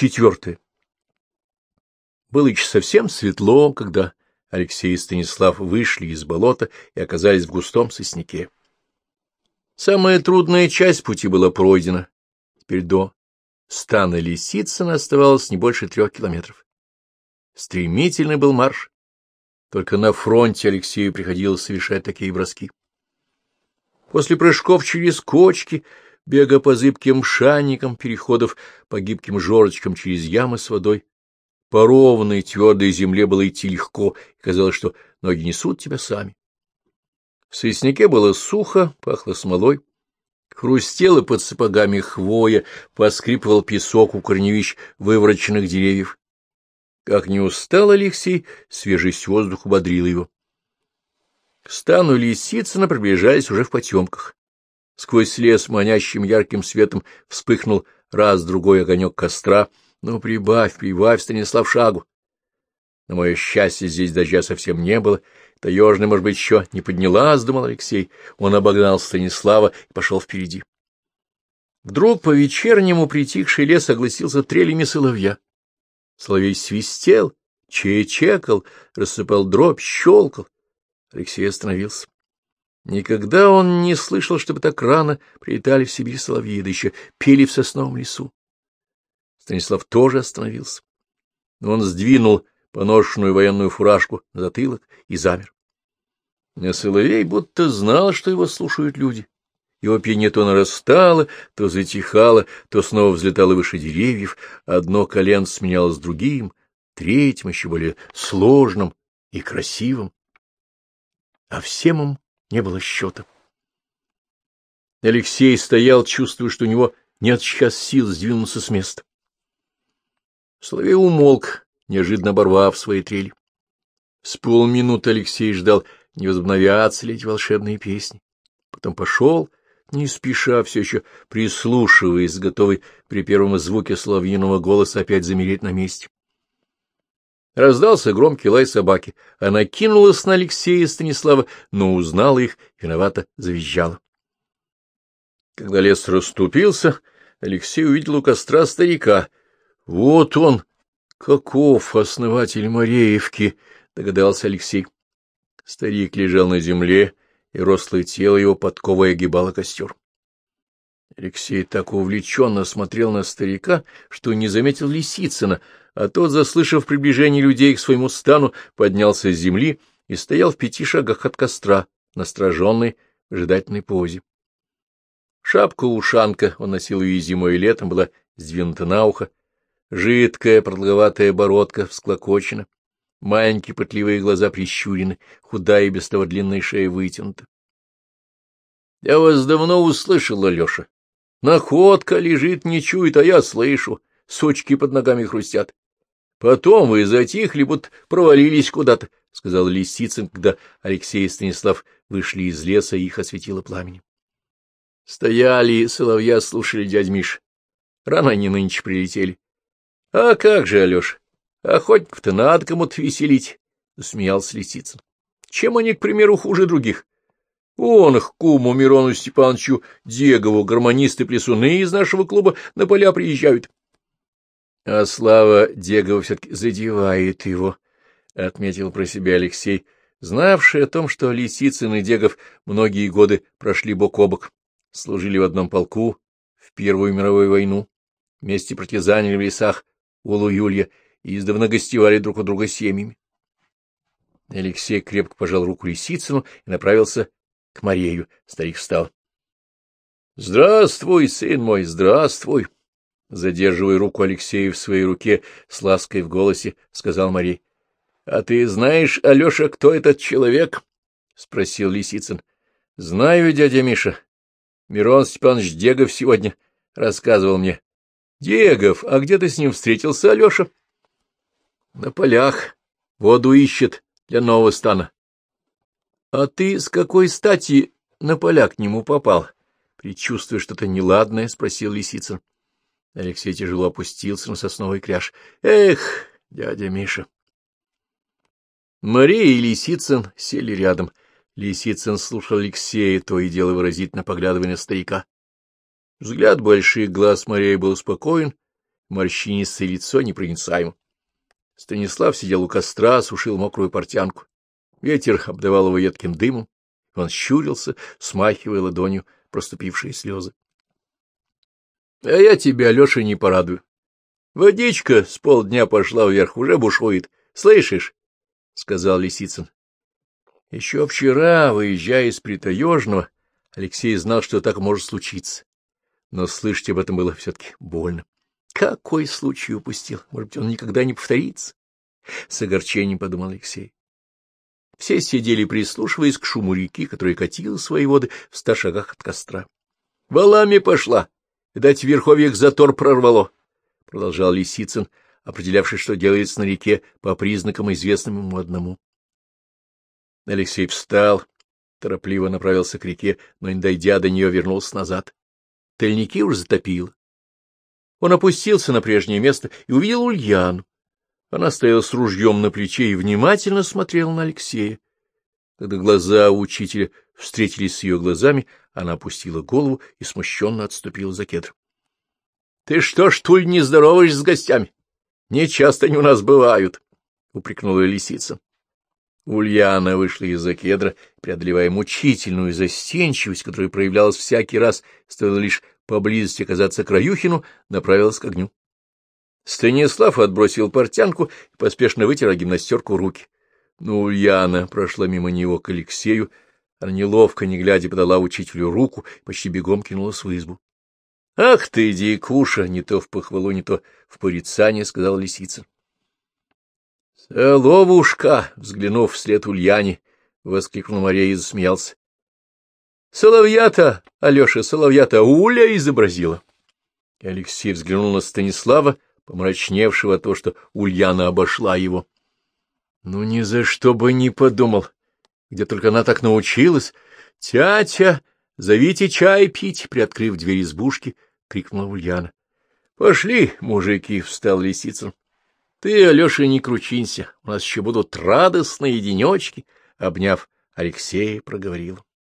Четвертое. Было еще совсем светло, когда Алексей и Станислав вышли из болота и оказались в густом сосняке. Самая трудная часть пути была пройдена. Теперь до стана Лисицына оставалось не больше трех километров. Стремительный был марш. Только на фронте Алексею приходилось совершать такие броски. После прыжков через кочки, бега по зыбким шанникам, переходов по гибким жорочкам через ямы с водой, по ровной твердой земле было идти легко, и казалось, что ноги несут тебя сами. В сосняке было сухо, пахло смолой. Хрустело под сапогами хвоя, поскрипывал песок у корневищ вывороченных деревьев. Как не устал Алексей, свежесть воздуха бодрил его. К стану Лисицына приближались уже в потемках. Сквозь лес манящим ярким светом вспыхнул раз-другой огонек костра. Ну, прибавь, прибавь, Станислав, шагу. На мое счастье, здесь дождя совсем не было. Таежная, может быть, еще не поднялась, — думал Алексей. Он обогнал Станислава и пошел впереди. Вдруг по вечернему притихший лес огласился трелями соловья. Соловей свистел, чечекал, рассыпал дробь, щелкал. Алексей остановился. Никогда он не слышал, чтобы так рано прилетали в Сибирь соловьи, да еще пели в сосновом лесу. Станислав тоже остановился. Он сдвинул поношенную военную фуражку на затылок и замер. А Соловей будто знал, что его слушают люди. Его пение то нарастало, то затихало, то снова взлетало выше деревьев, одно колен сменялось другим, третьим, еще более сложным и красивым. А всем им не было счета. Алексей стоял, чувствуя, что у него нет сейчас сил сдвинуться с места. Соловей умолк, неожиданно оборвав свои трели. С полминуты Алексей ждал, не возобновятся ли эти волшебные песни. Потом пошел, не спеша, все еще прислушиваясь, готовый при первом звуке соловьиного голоса опять замереть на месте. Раздался громкий лай собаки. Она кинулась на Алексея и Станислава, но узнала их, виновато завизжала. Когда лес расступился, Алексей увидел у костра старика. Вот он, Каков основатель Мореевки, догадался Алексей. Старик лежал на земле, и рослое тело его подковой огибало костер. Алексей так увлеченно смотрел на старика, что не заметил Лисицына, а тот, заслышав приближение людей к своему стану, поднялся с земли и стоял в пяти шагах от костра, настороженной, в ожидательной позе. Шапка-ушанка, он носил ее зимой и летом, была сдвинута на ухо, Жидкая продолговатая бородка всклокочена, маленькие пытливые глаза прищурены, худая и без того длинная шея вытянута. — Я вас давно услышал, Алеша. Находка лежит, не чует, а я слышу. Сучки под ногами хрустят. Потом вы затихли, будто провалились куда-то, — сказал Лисицын, когда Алексей и Станислав вышли из леса, и их осветило пламенем. Стояли, соловья слушали дядь Миш. Рано они нынче прилетели. — А как же, Алеша, охотников-то надо кому-то веселить, — засмеялся Лисицын. — Чем они, к примеру, хуже других? Вон их куму Мирону Степановичу Дегову гармонисты-плясуны из нашего клуба на поля приезжают. — А слава Дегова все-таки задевает его, — отметил про себя Алексей, знавший о том, что Лисицын и Дегов многие годы прошли бок о бок, служили в одном полку в Первую мировую войну, вместе партизанили в лесах Улу-Юлья и издавна гостевали друг у друга семьями. Алексей крепко пожал руку Лисицыну и направился к Марею. Старик встал. — Здравствуй, сын мой, здравствуй! Задерживая руку Алексея в своей руке, с лаской в голосе, сказал Марей. — А ты знаешь, Алеша, кто этот человек? — спросил Лисицын. — Знаю, дядя Миша. Мирон Степанович Дегов сегодня рассказывал мне. — Дегов, а где ты с ним встретился, Алеша? — На полях. Воду ищет для нового стана. — А ты с какой стати на поля к нему попал? Предчувствуя что-то неладное, спросил Лисицын. Алексей тяжело опустился на сосновый кряж. — Эх, дядя Миша! Мария и Лисицын сели рядом. Лисицын слушал Алексея, то и дело выразительно поглядывая на старика. Взгляд больших глаз Марии был спокоен, морщинистое лицо непроницаемо. Станислав сидел у костра, сушил мокрую портянку. Ветер обдавал его едким дымом, он щурился, смахивая ладонью проступившие слезы. — А я тебя, Алеша, не порадую. Водичка с полдня пошла вверх, уже бушует. Слышишь? — сказал Лисицын. Еще вчера, выезжая из Притаежного, Алексей знал, что так может случиться. Но слышать об этом было все-таки больно. Какой случай упустил? Может быть, он никогда не повторится? С огорчением подумал Алексей. Все сидели, прислушиваясь к шуму реки, которая катила свои воды в ста шагах от костра. — Валами пошла! Видать, в верховьях затор прорвало! — продолжал Лисицын, определявший, что делается на реке по признакам, известным ему одному. Алексей встал, торопливо направился к реке, но, не дойдя до нее, вернулся назад. Тальники уж затопило. Он опустился на прежнее место и увидел Ульяну. Она стояла с ружьем на плече и внимательно смотрела на Алексея. Когда глаза учителя встретились с ее глазами, она опустила голову и смущенно отступила за кедр. — Ты что ж, Туль, не здороваешься с гостями? Не часто они у нас бывают, — упрекнула лисица. Ульяна вышла из-за кедра, преодолевая мучительную застенчивость, которая проявлялась всякий раз, стоило лишь поблизости оказаться к Раюхину, направилась к огню. Станислав отбросил портянку и поспешно вытер о гимнастерку руки. Но Ульяна прошла мимо него к Алексею, она неловко, не глядя, подала учителю руку и почти бегом кинулась в избу. — Ах ты, дикуша! — не то в похвалу, не то в порицание, — сказал лисица. — Соловушка! — взглянув вслед Ульяне, воскликнул Мария и засмеялся. — Соловья-то, Алеша, соловья-то Уля изобразила. И Алексей взглянул на Станислава, помрачневшего то, что Ульяна обошла его. Ну, ни за что бы не подумал, где только она так научилась. «Тятя, зовите чай пить!» — приоткрыв дверь избушки, крикнула Ульяна. «Пошли, мужики!» — встал Лисицын. Ты, Алеша, не кручинься, у нас еще будут радостные денечки, — обняв Алексея, проговорил.